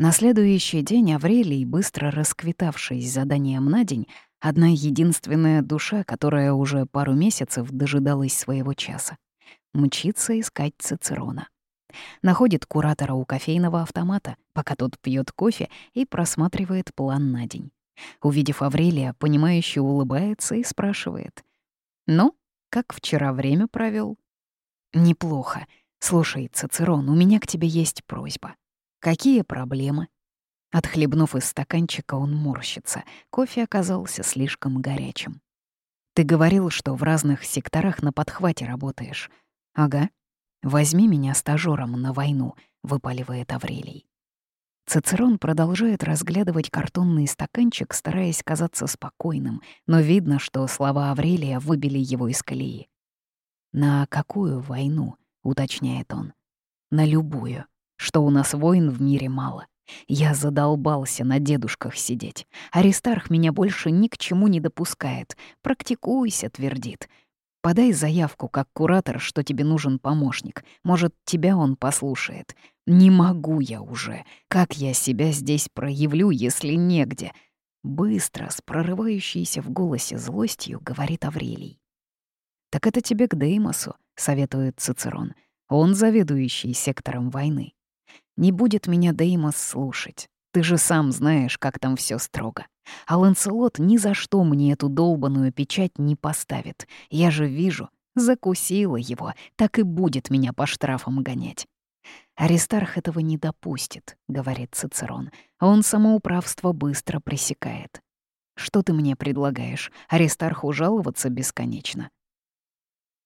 На следующий день Аврелий, быстро расквитавшись заданием на день, одна единственная душа, которая уже пару месяцев дожидалась своего часа, мчится искать Цицерона. Находит куратора у кофейного автомата, пока тот пьет кофе и просматривает план на день. Увидев Аврелия, понимающе улыбается и спрашивает. «Ну, как вчера время провел? «Неплохо. Слушай, Цицерон, у меня к тебе есть просьба. Какие проблемы?» Отхлебнув из стаканчика, он морщится. Кофе оказался слишком горячим. «Ты говорил, что в разных секторах на подхвате работаешь». «Ага. Возьми меня стажёром на войну», — выпаливает Аврелий. Цицерон продолжает разглядывать картонный стаканчик, стараясь казаться спокойным, но видно, что слова Аврелия выбили его из колеи. «На какую войну?» — уточняет он. «На любую. Что у нас войн в мире мало. Я задолбался на дедушках сидеть. Аристарх меня больше ни к чему не допускает. Практикуйся, твердит. Подай заявку как куратор, что тебе нужен помощник. Может, тебя он послушает. Не могу я уже. Как я себя здесь проявлю, если негде?» Быстро, с прорывающейся в голосе злостью, говорит Аврелий. «Так это тебе к Деймосу», — советует Цицерон. «Он заведующий сектором войны. Не будет меня Деймос слушать. Ты же сам знаешь, как там все строго. А Ланселот ни за что мне эту долбаную печать не поставит. Я же вижу, закусила его, так и будет меня по штрафам гонять. «Аристарх этого не допустит», — говорит Цицерон. «Он самоуправство быстро пресекает». «Что ты мне предлагаешь? Аристарху жаловаться бесконечно?»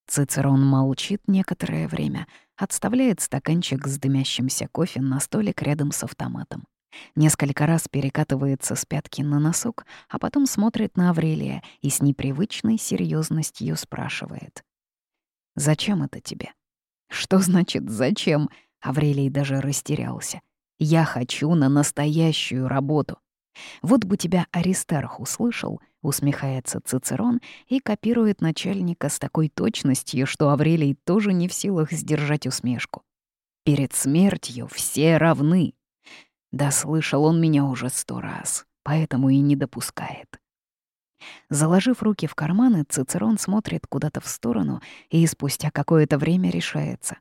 Цицерон молчит некоторое время, отставляет стаканчик с дымящимся кофе на столик рядом с автоматом. Несколько раз перекатывается с пятки на носок, а потом смотрит на Аврелия и с непривычной серьезностью спрашивает. «Зачем это тебе?» «Что значит «зачем»?» Аврелий даже растерялся. «Я хочу на настоящую работу. Вот бы тебя Аристарх услышал, усмехается Цицерон и копирует начальника с такой точностью, что Аврелий тоже не в силах сдержать усмешку. Перед смертью все равны. Да слышал он меня уже сто раз, поэтому и не допускает. Заложив руки в карманы, Цицерон смотрит куда-то в сторону и спустя какое-то время решается.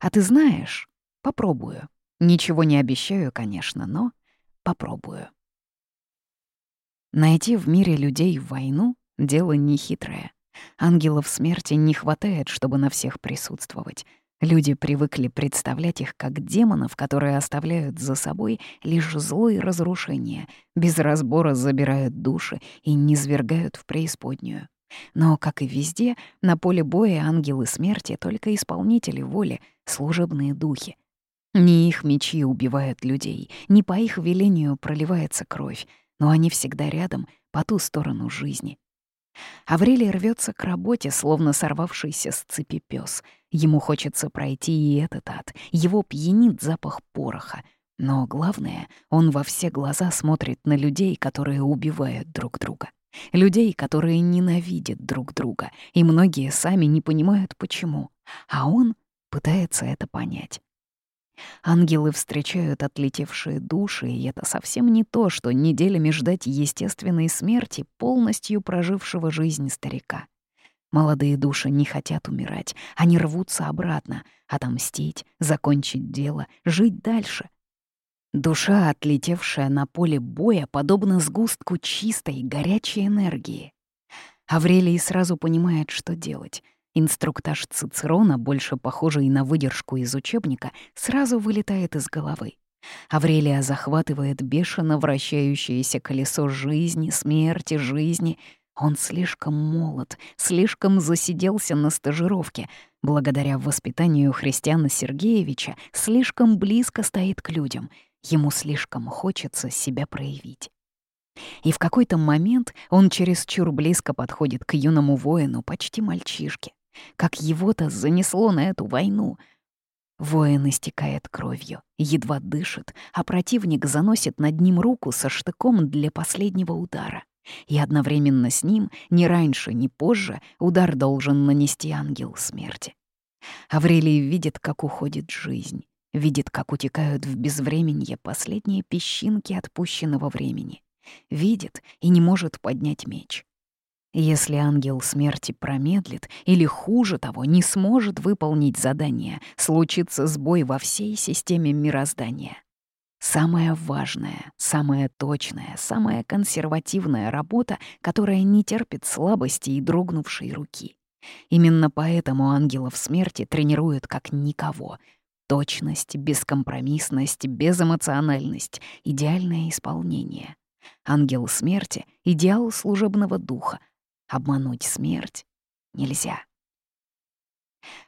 «А ты знаешь, попробую. Ничего не обещаю, конечно, но попробую». Найти в мире людей войну — дело нехитрое. Ангелов смерти не хватает, чтобы на всех присутствовать. Люди привыкли представлять их как демонов, которые оставляют за собой лишь зло и разрушение, без разбора забирают души и низвергают в преисподнюю. Но, как и везде, на поле боя ангелы смерти — только исполнители воли, служебные духи. Не их мечи убивают людей, не по их велению проливается кровь, но они всегда рядом, по ту сторону жизни. Аврелий рвется к работе, словно сорвавшийся с цепи пес. Ему хочется пройти и этот ад. Его пьянит запах пороха. Но главное, он во все глаза смотрит на людей, которые убивают друг друга. Людей, которые ненавидят друг друга, и многие сами не понимают, почему. А он пытается это понять. Ангелы встречают отлетевшие души, и это совсем не то, что неделями ждать естественной смерти полностью прожившего жизнь старика. Молодые души не хотят умирать, они рвутся обратно, отомстить, закончить дело, жить дальше. Душа, отлетевшая на поле боя, подобна сгустку чистой, горячей энергии. Аврелий сразу понимает, что делать. Инструктаж Цицерона, больше похожий на выдержку из учебника, сразу вылетает из головы. Аврелия захватывает бешено вращающееся колесо жизни, смерти, жизни. Он слишком молод, слишком засиделся на стажировке. Благодаря воспитанию Христиана Сергеевича слишком близко стоит к людям. Ему слишком хочется себя проявить. И в какой-то момент он чересчур близко подходит к юному воину, почти мальчишке. Как его-то занесло на эту войну. Воин истекает кровью, едва дышит, а противник заносит над ним руку со штыком для последнего удара. И одновременно с ним, ни раньше, ни позже, удар должен нанести ангел смерти. Аврелий видит, как уходит жизнь. видит, как утекают в безвременье последние песчинки отпущенного времени, видит и не может поднять меч. Если ангел смерти промедлит или, хуже того, не сможет выполнить задание, случится сбой во всей системе мироздания. Самая важная, самая точная, самая консервативная работа, которая не терпит слабости и дрогнувшей руки. Именно поэтому ангелов смерти тренируют как никого. Точность, бескомпромиссность, безэмоциональность, идеальное исполнение. Ангел смерти — идеал служебного духа — Обмануть смерть нельзя.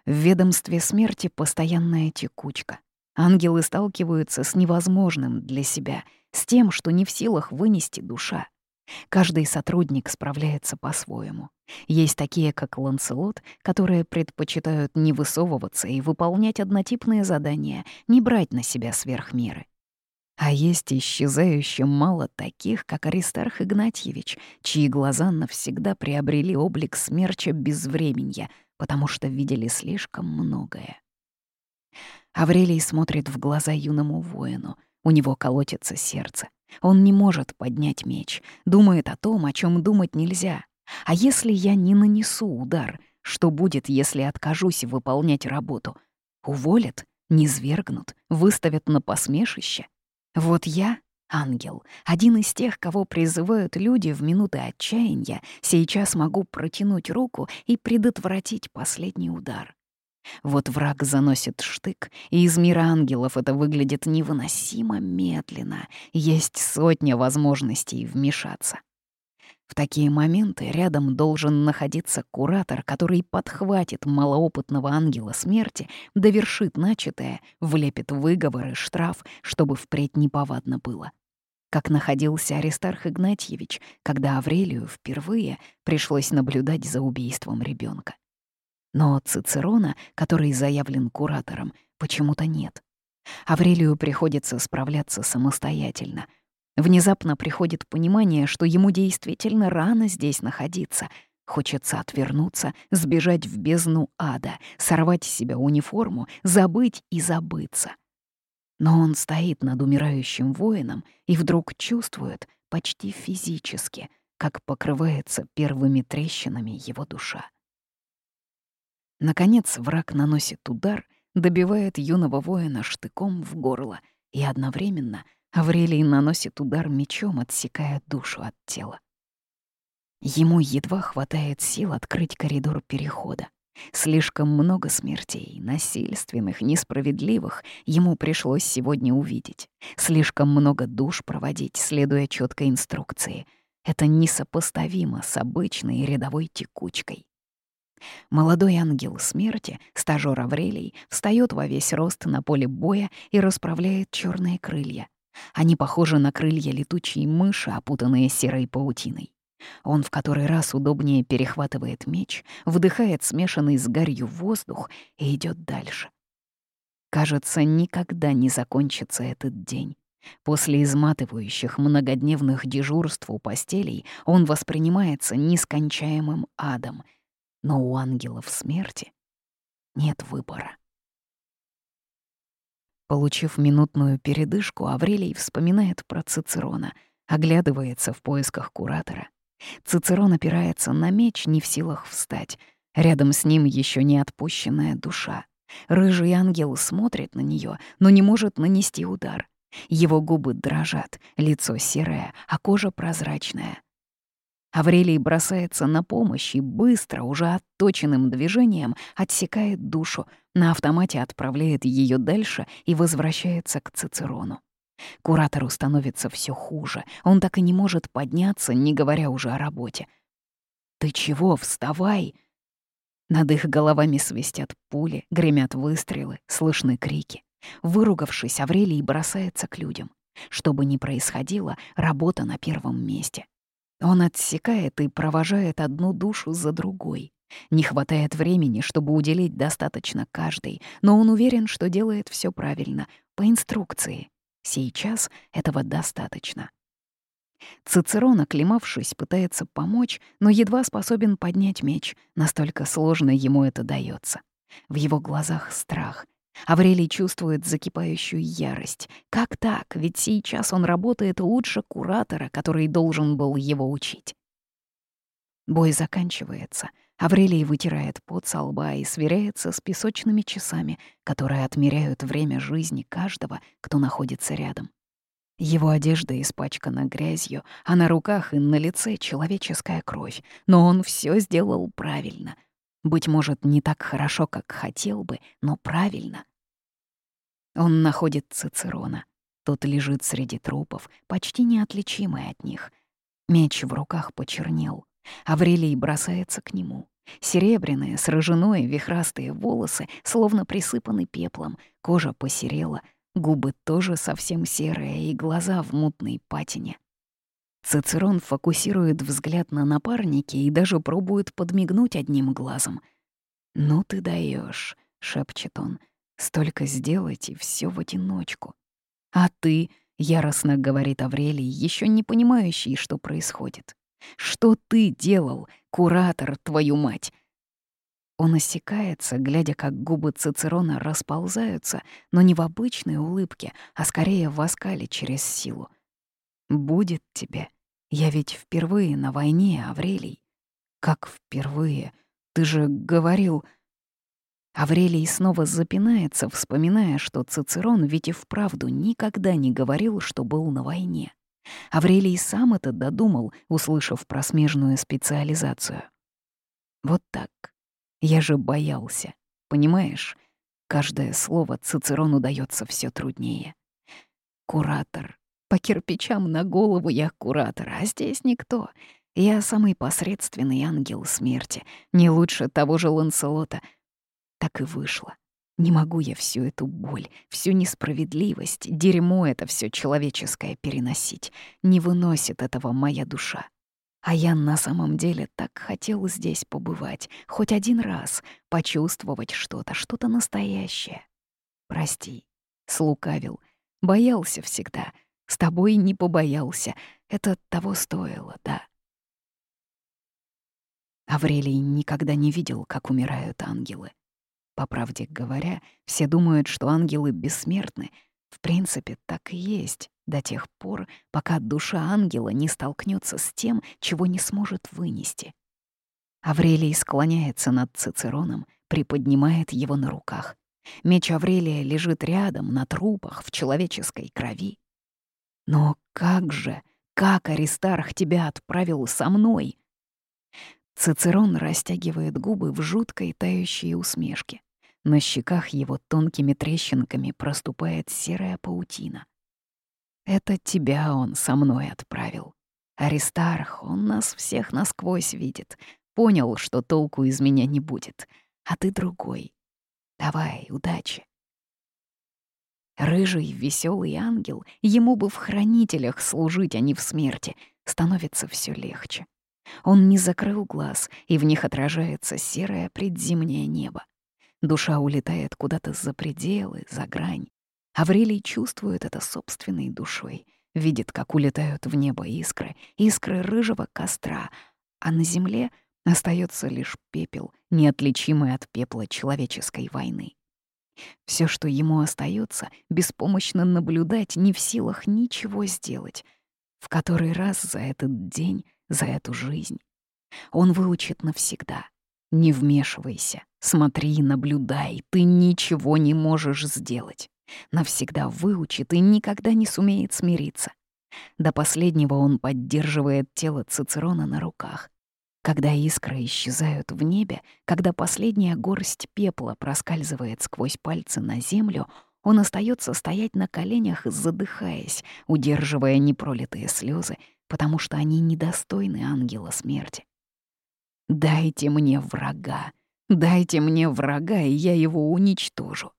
В ведомстве смерти постоянная текучка. Ангелы сталкиваются с невозможным для себя, с тем, что не в силах вынести душа. Каждый сотрудник справляется по-своему. Есть такие, как Ланселот, которые предпочитают не высовываться и выполнять однотипные задания, не брать на себя сверх меры. А есть исчезающе мало таких, как Аристарх Игнатьевич, чьи глаза навсегда приобрели облик смерча безвременья, потому что видели слишком многое. Аврелий смотрит в глаза юному воину. У него колотится сердце. Он не может поднять меч, думает о том, о чем думать нельзя. А если я не нанесу удар, что будет, если откажусь выполнять работу? Уволят, низвергнут, выставят на посмешище? Вот я, ангел, один из тех, кого призывают люди в минуты отчаяния, сейчас могу протянуть руку и предотвратить последний удар. Вот враг заносит штык, и из мира ангелов это выглядит невыносимо медленно. Есть сотня возможностей вмешаться. В такие моменты рядом должен находиться куратор, который подхватит малоопытного ангела смерти, довершит начатое, влепит выговор и штраф, чтобы впредь неповадно было. Как находился Аристарх Игнатьевич, когда Аврелию впервые пришлось наблюдать за убийством ребенка. Но Цицерона, который заявлен куратором, почему-то нет. Аврелию приходится справляться самостоятельно — Внезапно приходит понимание, что ему действительно рано здесь находиться. Хочется отвернуться, сбежать в бездну ада, сорвать с себя униформу, забыть и забыться. Но он стоит над умирающим воином и вдруг чувствует, почти физически, как покрывается первыми трещинами его душа. Наконец враг наносит удар, добивает юного воина штыком в горло и одновременно Аврелий наносит удар мечом, отсекая душу от тела. Ему едва хватает сил открыть коридор перехода. Слишком много смертей, насильственных, несправедливых, ему пришлось сегодня увидеть. Слишком много душ проводить, следуя четкой инструкции. Это несопоставимо с обычной рядовой текучкой. Молодой ангел смерти, стажёр Аврелий, встает во весь рост на поле боя и расправляет черные крылья. Они похожи на крылья летучей мыши, опутанные серой паутиной. Он в который раз удобнее перехватывает меч, вдыхает смешанный с гарью воздух и идет дальше. Кажется, никогда не закончится этот день. После изматывающих многодневных дежурств у постелей он воспринимается нескончаемым адом, но у ангелов смерти нет выбора. Получив минутную передышку, Аврелий вспоминает про Цицерона, оглядывается в поисках куратора. Цицерон опирается на меч, не в силах встать. Рядом с ним еще не отпущенная душа. Рыжий ангел смотрит на нее, но не может нанести удар. Его губы дрожат, лицо серое, а кожа прозрачная. Аврелий бросается на помощь и быстро, уже отточенным движением, отсекает душу, на автомате отправляет ее дальше и возвращается к Цицерону. Куратору становится все хуже, он так и не может подняться, не говоря уже о работе. «Ты чего? Вставай!» Над их головами свистят пули, гремят выстрелы, слышны крики. Выругавшись, Аврелий бросается к людям. Что бы ни происходило, работа на первом месте. Он отсекает и провожает одну душу за другой. Не хватает времени, чтобы уделить достаточно каждой, но он уверен, что делает все правильно, по инструкции. Сейчас этого достаточно. Цицерон, оклемавшись, пытается помочь, но едва способен поднять меч, настолько сложно ему это дается. В его глазах страх, Аврелий чувствует закипающую ярость. Как так? Ведь сейчас он работает лучше куратора, который должен был его учить. Бой заканчивается. Аврелий вытирает пот со лба и сверяется с песочными часами, которые отмеряют время жизни каждого, кто находится рядом. Его одежда испачкана грязью, а на руках и на лице человеческая кровь. Но он все сделал правильно. Быть может, не так хорошо, как хотел бы, но правильно. Он находит Цицерона. Тот лежит среди трупов, почти неотличимый от них. Меч в руках почернел. Аврелий бросается к нему. Серебряные, с рыжиной, вихрастые волосы словно присыпаны пеплом, кожа посерела, губы тоже совсем серые и глаза в мутной патине. Цицерон фокусирует взгляд на напарнике и даже пробует подмигнуть одним глазом. «Ну ты даешь, шепчет он, — «столько сделать и все в одиночку». «А ты», — яростно говорит Аврелий, еще не понимающий, что происходит. Что ты делал, куратор, твою мать?» Он осекается, глядя, как губы Цицерона расползаются, но не в обычной улыбке, а скорее в оскале через силу. «Будет тебе. Я ведь впервые на войне, Аврелий». «Как впервые? Ты же говорил...» Аврелий снова запинается, вспоминая, что Цицерон ведь и вправду никогда не говорил, что был на войне. Аврелий сам это додумал, услышав про смежную специализацию. Вот так. Я же боялся. Понимаешь? Каждое слово Цицерону дается все труднее. Куратор. По кирпичам на голову я куратор, а здесь никто. Я самый посредственный ангел смерти, не лучше того же Ланселота. Так и вышло. Не могу я всю эту боль, всю несправедливость, дерьмо это все человеческое переносить. Не выносит этого моя душа. А я на самом деле так хотел здесь побывать, хоть один раз, почувствовать что-то, что-то настоящее. Прости, слукавил, боялся всегда, с тобой не побоялся, это того стоило, да. Аврелий никогда не видел, как умирают ангелы. По правде говоря, все думают, что ангелы бессмертны. В принципе, так и есть, до тех пор, пока душа ангела не столкнется с тем, чего не сможет вынести. Аврелий склоняется над Цицероном, приподнимает его на руках. Меч Аврелия лежит рядом, на трупах, в человеческой крови. Но как же, как Аристарх тебя отправил со мной? Цицерон растягивает губы в жуткой тающей усмешке. На щеках его тонкими трещинками проступает серая паутина. Это тебя он со мной отправил. Аристарх, он нас всех насквозь видит. Понял, что толку из меня не будет. А ты другой. Давай, удачи. Рыжий, веселый ангел, ему бы в хранителях служить, а не в смерти, становится все легче. Он не закрыл глаз, и в них отражается серое предзимнее небо. Душа улетает куда-то за пределы, за грань. Аврелий чувствует это собственной душой, видит, как улетают в небо искры, искры рыжего костра, а на земле остается лишь пепел, неотличимый от пепла человеческой войны. Все, что ему остается, беспомощно наблюдать, не в силах ничего сделать. В который раз за этот день, за эту жизнь. Он выучит навсегда. Не вмешивайся, смотри, наблюдай, ты ничего не можешь сделать. Навсегда выучит и никогда не сумеет смириться. До последнего он поддерживает тело Цицерона на руках. Когда искры исчезают в небе, когда последняя горсть пепла проскальзывает сквозь пальцы на землю, он остается стоять на коленях, задыхаясь, удерживая непролитые слезы, потому что они недостойны ангела смерти. Дайте мне врага. Дайте мне врага, и я его уничтожу.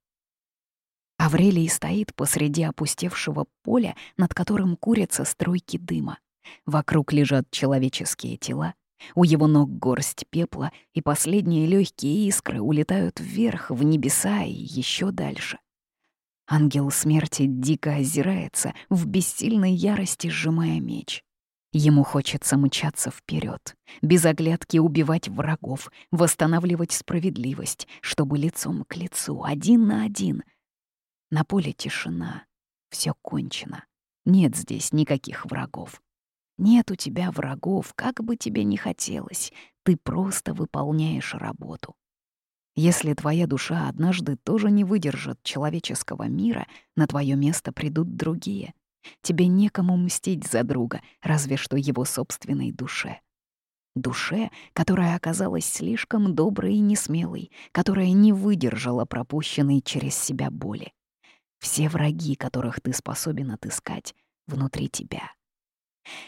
Аврелий стоит посреди опустевшего поля, над которым курятся струйки дыма. Вокруг лежат человеческие тела. У его ног горсть пепла, и последние легкие искры улетают вверх, в небеса и еще дальше. Ангел смерти дико озирается, в бессильной ярости сжимая меч. Ему хочется мчаться вперед, без оглядки убивать врагов, восстанавливать справедливость, чтобы лицом к лицу, один на один. На поле тишина, все кончено. Нет здесь никаких врагов. Нет у тебя врагов, как бы тебе ни хотелось, ты просто выполняешь работу. Если твоя душа однажды тоже не выдержит человеческого мира, на твое место придут другие. Тебе некому мстить за друга, разве что его собственной душе. Душе, которая оказалась слишком доброй и несмелой, которая не выдержала пропущенной через себя боли. Все враги, которых ты способен отыскать, внутри тебя.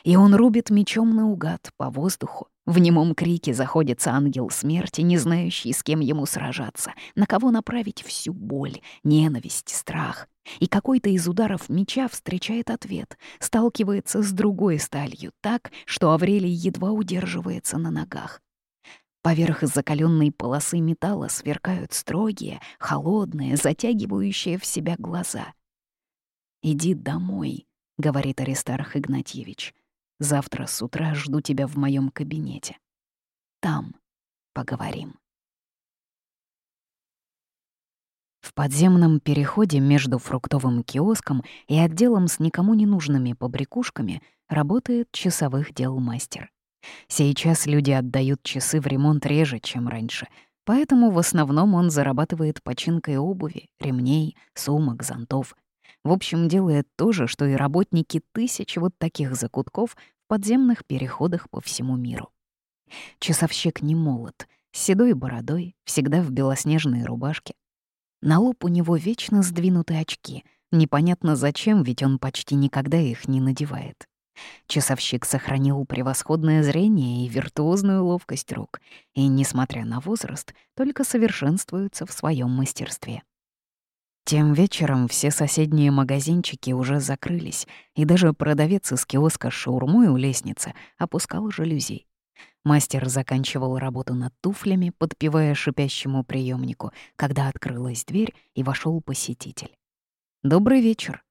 И он рубит мечом наугад по воздуху, в немом крике заходится ангел смерти, не знающий, с кем ему сражаться, на кого направить всю боль, ненависть, страх. И какой-то из ударов меча встречает ответ, сталкивается с другой сталью так, что Аврелий едва удерживается на ногах. Поверх закаленной полосы металла сверкают строгие, холодные, затягивающие в себя глаза. «Иди домой», — говорит Аристарх Игнатьевич. Завтра с утра жду тебя в моем кабинете. Там поговорим. В подземном переходе между фруктовым киоском и отделом с никому не нужными побрякушками работает часовых дел мастер. Сейчас люди отдают часы в ремонт реже, чем раньше, поэтому в основном он зарабатывает починкой обуви, ремней, сумок, зонтов — в общем, делает то же, что и работники тысяч вот таких закутков в подземных переходах по всему миру. Часовщик не молод, с седой бородой, всегда в белоснежной рубашке. На лоб у него вечно сдвинуты очки. Непонятно зачем, ведь он почти никогда их не надевает. Часовщик сохранил превосходное зрение и виртуозную ловкость рук, и, несмотря на возраст, только совершенствуется в своем мастерстве. Тем вечером все соседние магазинчики уже закрылись, и даже продавец из киоска с шаурмой у лестницы опускал жалюзи. Мастер заканчивал работу над туфлями, подпевая шипящему приемнику, когда открылась дверь и вошел посетитель. «Добрый вечер».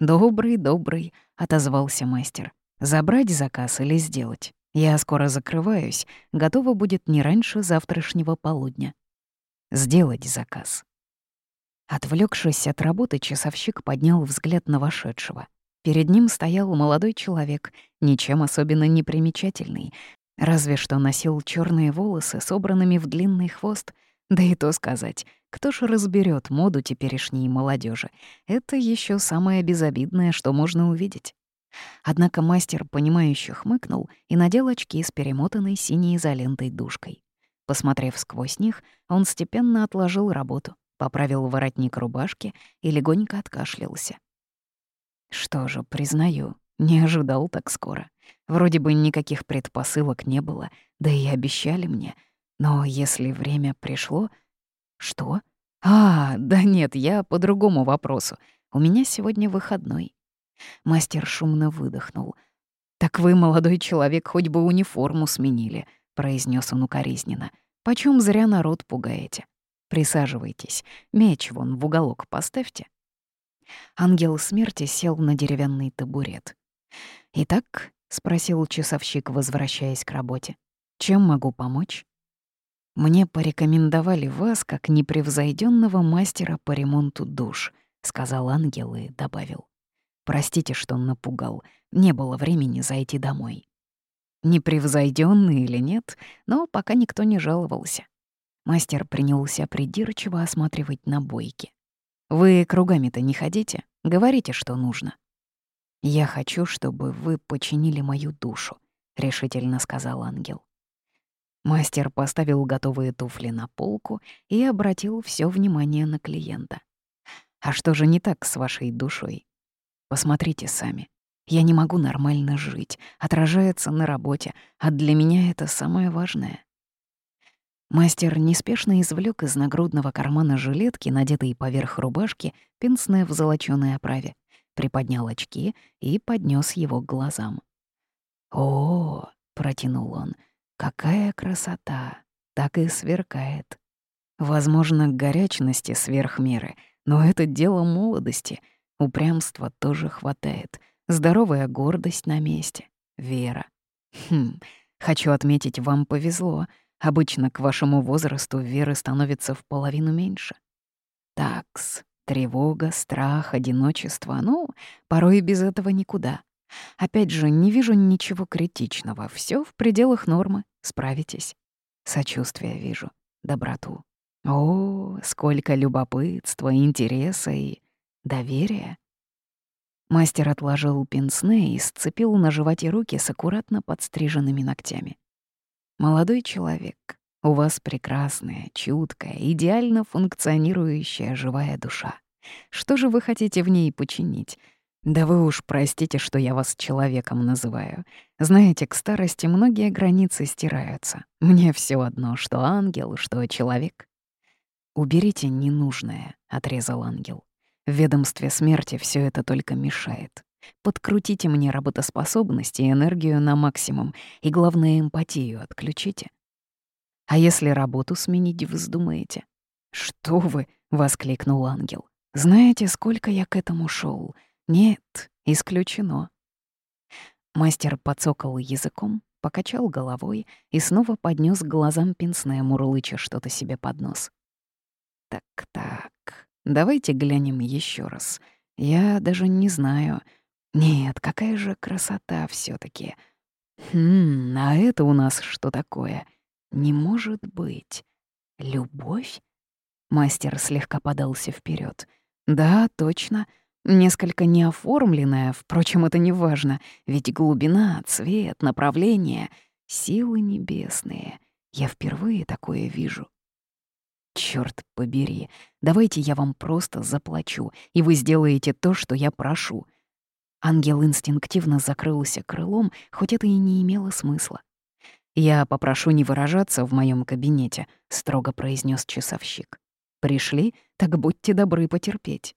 «Добрый, добрый», — отозвался мастер. «Забрать заказ или сделать? Я скоро закрываюсь, готово будет не раньше завтрашнего полудня». «Сделать заказ». Отвлекшись от работы, часовщик поднял взгляд на вошедшего. Перед ним стоял молодой человек, ничем особенно не примечательный, разве что носил черные волосы, собранными в длинный хвост. Да и то сказать, кто же разберет моду теперешней молодежи? Это еще самое безобидное, что можно увидеть. Однако мастер, понимающе хмыкнул и надел очки с перемотанной синей изолентой дужкой. Посмотрев сквозь них, он степенно отложил работу поправил воротник рубашки и легонько откашлялся. Что же, признаю, не ожидал так скоро. Вроде бы никаких предпосылок не было, да и обещали мне. Но если время пришло... Что? А, да нет, я по другому вопросу. У меня сегодня выходной. Мастер шумно выдохнул. «Так вы, молодой человек, хоть бы униформу сменили», — произнес он укоризненно. «Почем зря народ пугаете? Присаживайтесь. Меч вон в уголок поставьте». Ангел смерти сел на деревянный табурет. «Итак», — спросил часовщик, возвращаясь к работе, — «чем могу помочь?» «Мне порекомендовали вас как непревзойденного мастера по ремонту душ», — сказал ангел и добавил. «Простите, что напугал. Не было времени зайти домой». Непревзойденный или нет, но пока никто не жаловался. Мастер принялся придирчиво осматривать набойки. «Вы кругами-то не ходите? Говорите, что нужно». «Я хочу, чтобы вы починили мою душу», — решительно сказал ангел. Мастер поставил готовые туфли на полку и обратил все внимание на клиента. «А что же не так с вашей душой? Посмотрите сами. Я не могу нормально жить, отражается на работе, а для меня это самое важное. Мастер неспешно извлек из нагрудного кармана жилетки, надетой поверх рубашки, пенсне в золочёной оправе, приподнял очки и поднес его к глазам. «О, протянул он, — какая красота! Так и сверкает. Возможно, горячности сверх меры, но это дело молодости. Упрямства тоже хватает. Здоровая гордость на месте. Вера. Хм, хочу отметить, вам повезло. Обычно к вашему возрасту веры становится в половину меньше. Такс, тревога, страх, одиночество. Ну, порой и без этого никуда. Опять же, не вижу ничего критичного. Все в пределах нормы. Справитесь. Сочувствие вижу, доброту. О, сколько любопытства, интереса и доверия. Мастер отложил пенсне и сцепил на животе руки с аккуратно подстриженными ногтями. «Молодой человек, у вас прекрасная, чуткая, идеально функционирующая живая душа. Что же вы хотите в ней починить? Да вы уж простите, что я вас человеком называю. Знаете, к старости многие границы стираются. Мне все одно, что ангел, что человек. «Уберите ненужное», — отрезал ангел. В ведомстве смерти все это только мешает. Подкрутите мне работоспособность и энергию на максимум, и, главное, эмпатию отключите. А если работу сменить вздумаете? «Что вы!» — воскликнул ангел. «Знаете, сколько я к этому шел? Нет, исключено». Мастер подсокал языком, покачал головой и снова поднес к глазам пенсное мурлыча что-то себе под нос. «Так-так, Давайте глянем еще раз. Я даже не знаю. Нет, какая же красота все таки Хм, а это у нас что такое? Не может быть. Любовь? Мастер слегка подался вперед. Да, точно. Несколько неоформленная, впрочем, это не важно, ведь глубина, цвет, направление — силы небесные. Я впервые такое вижу. Черт побери, давайте я вам просто заплачу, и вы сделаете то, что я прошу». Ангел инстинктивно закрылся крылом, хоть это и не имело смысла. «Я попрошу не выражаться в моем кабинете», — строго произнес часовщик. «Пришли, так будьте добры потерпеть.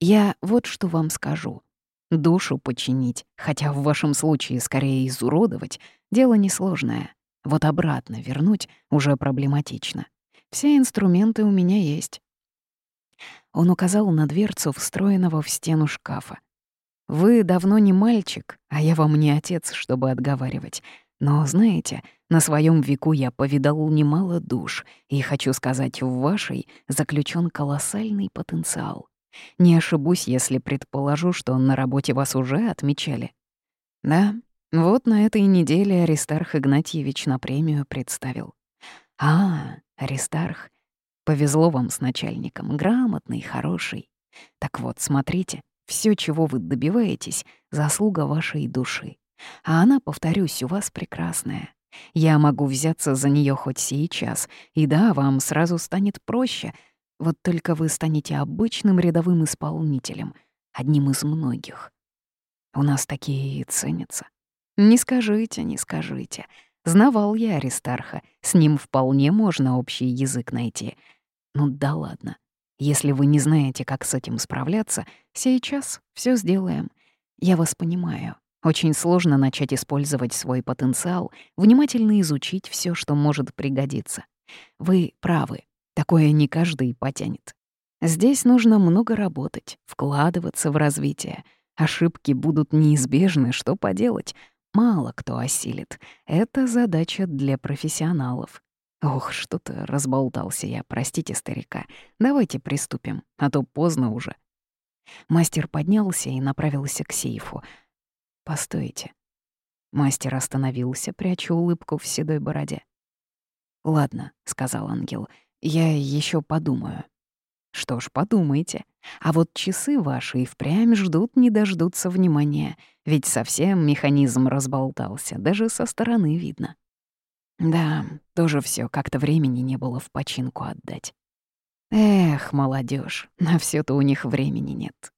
Я вот что вам скажу. Душу починить, хотя в вашем случае скорее изуродовать, дело несложное. Вот обратно вернуть уже проблематично. Все инструменты у меня есть». Он указал на дверцу встроенного в стену шкафа. «Вы давно не мальчик, а я вам не отец, чтобы отговаривать. Но, знаете, на своем веку я повидал немало душ, и, хочу сказать, в вашей заключен колоссальный потенциал. Не ошибусь, если предположу, что на работе вас уже отмечали. Да, вот на этой неделе Аристарх Игнатьевич на премию представил. А, Аристарх, повезло вам с начальником, грамотный, хороший. Так вот, смотрите, все, чего вы добиваетесь, заслуга вашей души. А она, повторюсь, у вас прекрасная. Я могу взяться за нее хоть сейчас, и да, вам сразу станет проще. Вот только вы станете обычным рядовым исполнителем, одним из многих. У нас такие и ценятся. Не скажите, не скажите. Знавал я Аристарха, с ним вполне можно общий язык найти. Ну да ладно. Если вы не знаете, как с этим справляться, сейчас все сделаем. Я вас понимаю. Очень сложно начать использовать свой потенциал, внимательно изучить все, что может пригодиться. Вы правы, такое не каждый потянет. Здесь нужно много работать, вкладываться в развитие. Ошибки будут неизбежны, что поделать мало кто осилит. Это задача для профессионалов. Ох, что-то разболтался я, простите старика. Давайте приступим, а то поздно уже. Мастер поднялся и направился к сейфу. «Постойте». Мастер остановился, пряча улыбку в седой бороде. «Ладно», — сказал ангел, — «я еще подумаю». Что ж, подумайте. А вот часы ваши и впрямь ждут не дождутся внимания, ведь совсем механизм разболтался, даже со стороны видно. Да, тоже все как-то времени не было в починку отдать. Эх, молодежь, на все то у них времени нет.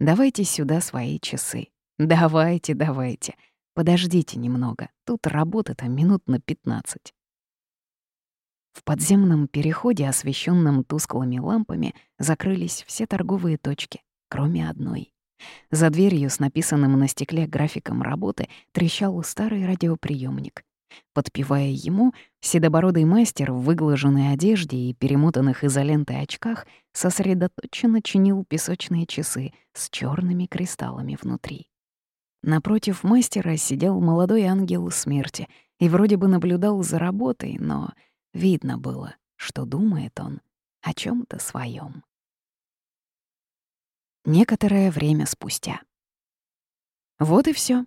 Давайте сюда свои часы. Давайте, давайте. Подождите немного, тут работа-то минут на пятнадцать. В подземном переходе, освещенном тусклыми лампами, закрылись все торговые точки, кроме одной. За дверью с написанным на стекле графиком работы трещал старый радиоприемник. Подпевая ему, седобородый мастер в выглаженной одежде и перемотанных изолентой очках сосредоточенно чинил песочные часы с черными кристаллами внутри. Напротив мастера сидел молодой ангел смерти и вроде бы наблюдал за работой, но видно было, что думает он о чем то своем. Некоторое время спустя. Вот и все.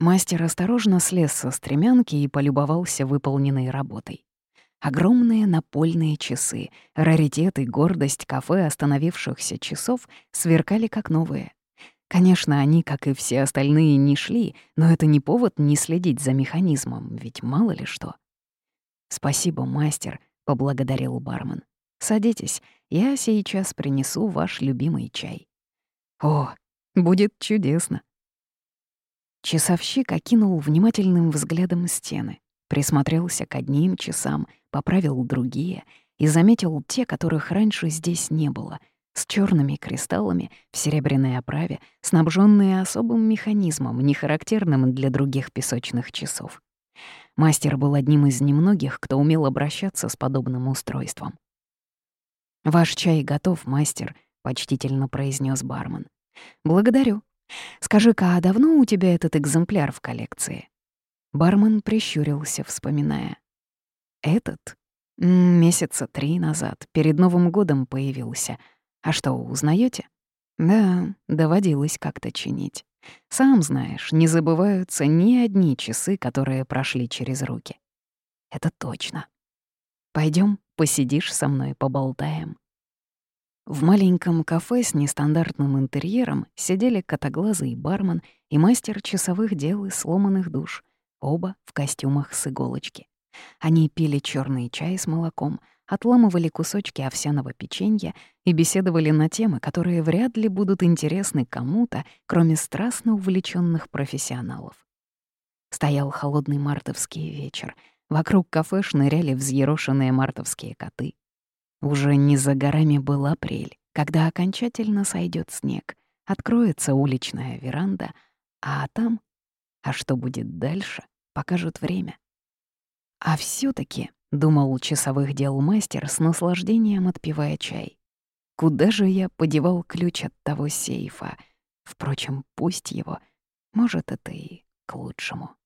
Мастер осторожно слез со стремянки и полюбовался выполненной работой. Огромные напольные часы, раритет и гордость кафе остановившихся часов сверкали как новые. Конечно, они, как и все остальные, не шли, но это не повод не следить за механизмом, ведь мало ли что. «Спасибо, мастер», — поблагодарил бармен. «Садитесь, я сейчас принесу ваш любимый чай». «О, будет чудесно». Часовщик окинул внимательным взглядом стены, присмотрелся к одним часам, поправил другие и заметил те, которых раньше здесь не было, с черными кристаллами в серебряной оправе, снабженные особым механизмом, не характерным для других песочных часов. Мастер был одним из немногих, кто умел обращаться с подобным устройством. «Ваш чай готов, мастер», — почтительно произнес бармен. «Благодарю. Скажи-ка, а давно у тебя этот экземпляр в коллекции?» Бармен прищурился, вспоминая. «Этот? Месяца три назад, перед Новым годом появился. А что, узнаете? Да, доводилось как-то чинить. Сам знаешь, не забываются ни одни часы, которые прошли через руки. Это точно. Пойдем, посидишь со мной, поболтаем. В маленьком кафе с нестандартным интерьером сидели котоглазый бармен и мастер часовых дел и сломанных душ, оба в костюмах с иголочки. Они пили черный чай с молоком, отламывали кусочки овсяного печенья и беседовали на темы, которые вряд ли будут интересны кому-то, кроме страстно увлеченных профессионалов. Стоял холодный мартовский вечер. Вокруг кафе шныряли взъерошенные мартовские коты. Уже не за горами был апрель, когда окончательно сойдет снег, откроется уличная веранда, а там... А что будет дальше, покажет время. А все таки — думал часовых дел мастер с наслаждением отпивая чай. «Куда же я подевал ключ от того сейфа? Впрочем, пусть его. Может, это и к лучшему».